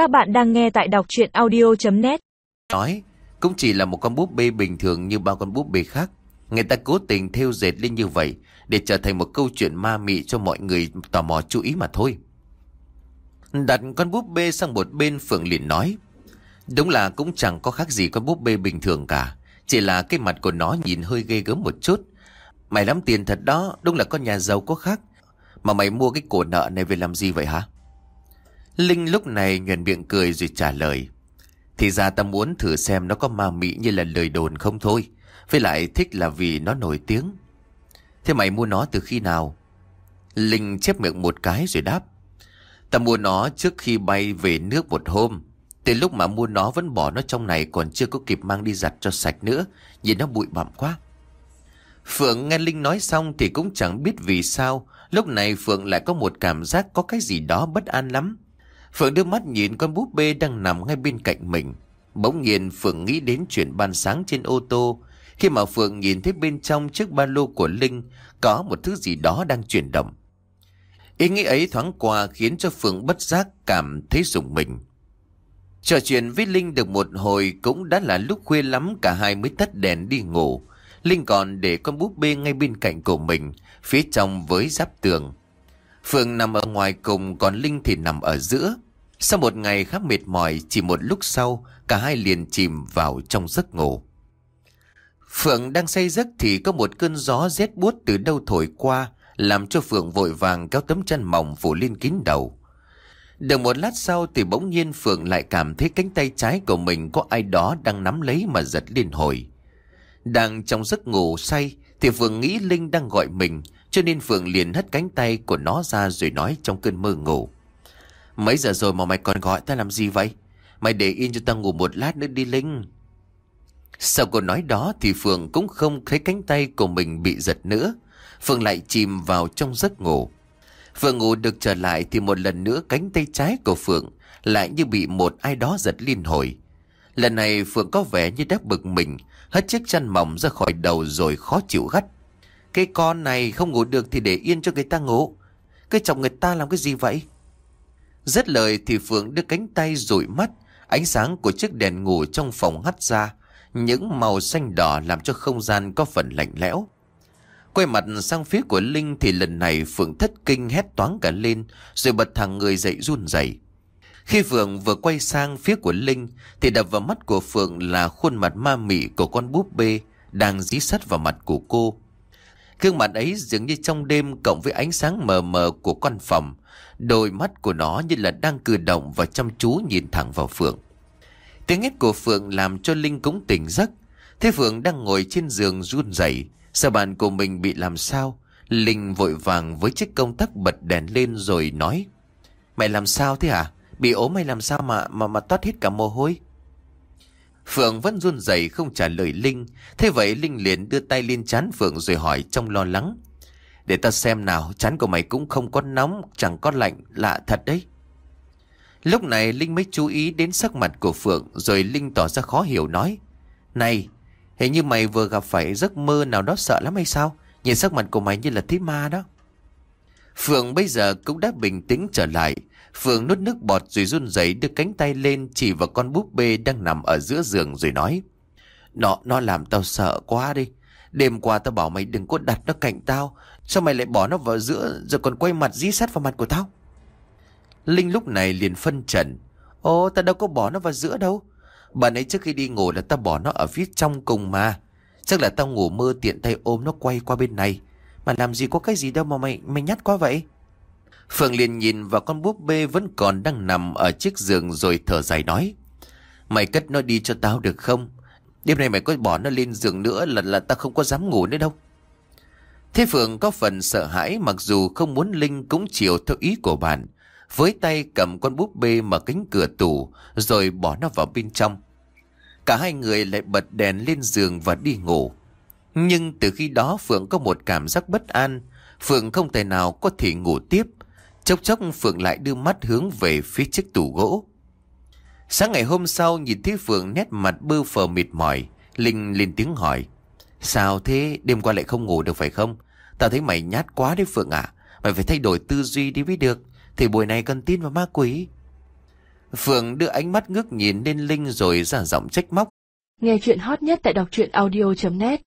Các bạn đang nghe tại đọc chuyện audio.net Nói, cũng chỉ là một con búp bê bình thường như bao con búp bê khác. Người ta cố tình thêu dệt lên như vậy để trở thành một câu chuyện ma mị cho mọi người tò mò chú ý mà thôi. Đặt con búp bê sang một bên Phượng liền nói. Đúng là cũng chẳng có khác gì con búp bê bình thường cả. Chỉ là cái mặt của nó nhìn hơi ghê gớm một chút. Mày lắm tiền thật đó, đúng là con nhà giàu có khác. Mà mày mua cái cổ nợ này về làm gì vậy hả? Linh lúc này nhuền miệng cười rồi trả lời. Thì ra ta muốn thử xem nó có ma mị như là lời đồn không thôi. Với lại thích là vì nó nổi tiếng. Thế mày mua nó từ khi nào? Linh chép miệng một cái rồi đáp. Ta mua nó trước khi bay về nước một hôm. Từ lúc mà mua nó vẫn bỏ nó trong này còn chưa có kịp mang đi giặt cho sạch nữa. Nhìn nó bụi bặm quá. Phượng nghe Linh nói xong thì cũng chẳng biết vì sao. Lúc này Phượng lại có một cảm giác có cái gì đó bất an lắm. Phượng đưa mắt nhìn con búp bê đang nằm ngay bên cạnh mình. Bỗng nhiên Phượng nghĩ đến chuyện ban sáng trên ô tô. Khi mà Phượng nhìn thấy bên trong chiếc ba lô của Linh có một thứ gì đó đang chuyển động. Ý nghĩ ấy thoáng qua khiến cho Phượng bất giác cảm thấy rùng mình. Trò chuyện với Linh được một hồi cũng đã là lúc khuya lắm cả hai mới tắt đèn đi ngủ. Linh còn để con búp bê ngay bên cạnh của mình, phía trong với giáp tường. Phượng nằm ở ngoài cùng còn Linh thì nằm ở giữa. Sau một ngày khá mệt mỏi, chỉ một lúc sau, cả hai liền chìm vào trong giấc ngủ. Phượng đang say giấc thì có một cơn gió rét buốt từ đâu thổi qua, làm cho Phượng vội vàng kéo tấm chăn mỏng phủ lên kín đầu. Được một lát sau thì bỗng nhiên Phượng lại cảm thấy cánh tay trái của mình có ai đó đang nắm lấy mà giật liên hồi. Đang trong giấc ngủ say thì Phượng nghĩ Linh đang gọi mình cho nên Phượng liền hất cánh tay của nó ra rồi nói trong cơn mơ ngủ. Mấy giờ rồi mà mày còn gọi ta làm gì vậy? Mày để yên cho ta ngủ một lát nữa đi Linh. Sau câu nói đó thì Phượng cũng không thấy cánh tay của mình bị giật nữa. Phượng lại chìm vào trong giấc ngủ. Phượng ngủ được trở lại thì một lần nữa cánh tay trái của Phượng lại như bị một ai đó giật liên hồi. Lần này Phượng có vẻ như đã bực mình, hất chiếc chăn mỏng ra khỏi đầu rồi khó chịu gắt. Cái con này không ngủ được thì để yên cho người ta ngủ. Cái chồng người ta làm cái gì vậy? Rất lời thì Phượng đưa cánh tay rủi mắt, ánh sáng của chiếc đèn ngủ trong phòng hắt ra, những màu xanh đỏ làm cho không gian có phần lạnh lẽo. Quay mặt sang phía của Linh thì lần này Phượng thất kinh hét toáng cả lên, rồi bật thẳng người dậy run rẩy. Khi Phượng vừa quay sang phía của Linh thì đập vào mắt của Phượng là khuôn mặt ma mị của con búp bê đang dí sắt vào mặt của cô. Gương mặt ấy dường như trong đêm cộng với ánh sáng mờ mờ của căn phòng, đôi mắt của nó như là đang cử động và chăm chú nhìn thẳng vào Phượng. Tiếng hét của Phượng làm cho Linh cũng tỉnh giấc. Thế Phượng đang ngồi trên giường run rẩy, sợ bạn của mình bị làm sao? Linh vội vàng với chiếc công tắc bật đèn lên rồi nói: "Mày làm sao thế hả? Bị ốm hay làm sao mà mà mà toát hết cả mồ hôi?" Phượng vẫn run rẩy không trả lời Linh. Thế vậy Linh liền đưa tay lên chán Phượng rồi hỏi trong lo lắng. Để ta xem nào, chán của mày cũng không có nóng, chẳng có lạnh, lạ thật đấy. Lúc này Linh mới chú ý đến sắc mặt của Phượng rồi Linh tỏ ra khó hiểu nói. Này, hình như mày vừa gặp phải giấc mơ nào đó sợ lắm hay sao? Nhìn sắc mặt của mày như là thấy ma đó. Phượng bây giờ cũng đã bình tĩnh trở lại. Phượng nuốt nước bọt rồi run rẩy đưa cánh tay lên chỉ vào con búp bê đang nằm ở giữa giường rồi nói. Nó, nó làm tao sợ quá đi. Đêm qua tao bảo mày đừng có đặt nó cạnh tao. Sao mày lại bỏ nó vào giữa rồi còn quay mặt dí sát vào mặt của tao? Linh lúc này liền phân trần. Ồ, tao đâu có bỏ nó vào giữa đâu. Bạn ấy trước khi đi ngủ là tao bỏ nó ở phía trong cùng mà. Chắc là tao ngủ mơ tiện tay ôm nó quay qua bên này. Mà làm gì có cái gì đâu mà mày mày nhát quá vậy? Phượng liền nhìn vào con búp bê vẫn còn đang nằm ở chiếc giường rồi thở dài nói. Mày cất nó đi cho tao được không? Đêm nay mày có bỏ nó lên giường nữa là là tao không có dám ngủ nữa đâu. Thế Phượng có phần sợ hãi mặc dù không muốn Linh cũng chiều theo ý của bạn. Với tay cầm con búp bê mở cánh cửa tủ rồi bỏ nó vào bên trong. Cả hai người lại bật đèn lên giường và đi ngủ. Nhưng từ khi đó Phượng có một cảm giác bất an. Phượng không thể nào có thể ngủ tiếp. Chốc chốc Phượng lại đưa mắt hướng về phía chiếc tủ gỗ. Sáng ngày hôm sau nhìn thấy Phượng nét mặt bơ phờ mệt mỏi. Linh lên tiếng hỏi. Sao thế? Đêm qua lại không ngủ được phải không? Tao thấy mày nhát quá đấy Phượng ạ. Mày phải thay đổi tư duy đi mới được. Thì buổi này cần tin vào ma quỷ. Phượng đưa ánh mắt ngước nhìn lên Linh rồi ra giọng trách móc. Nghe chuyện hot nhất tại đọc truyện audio.net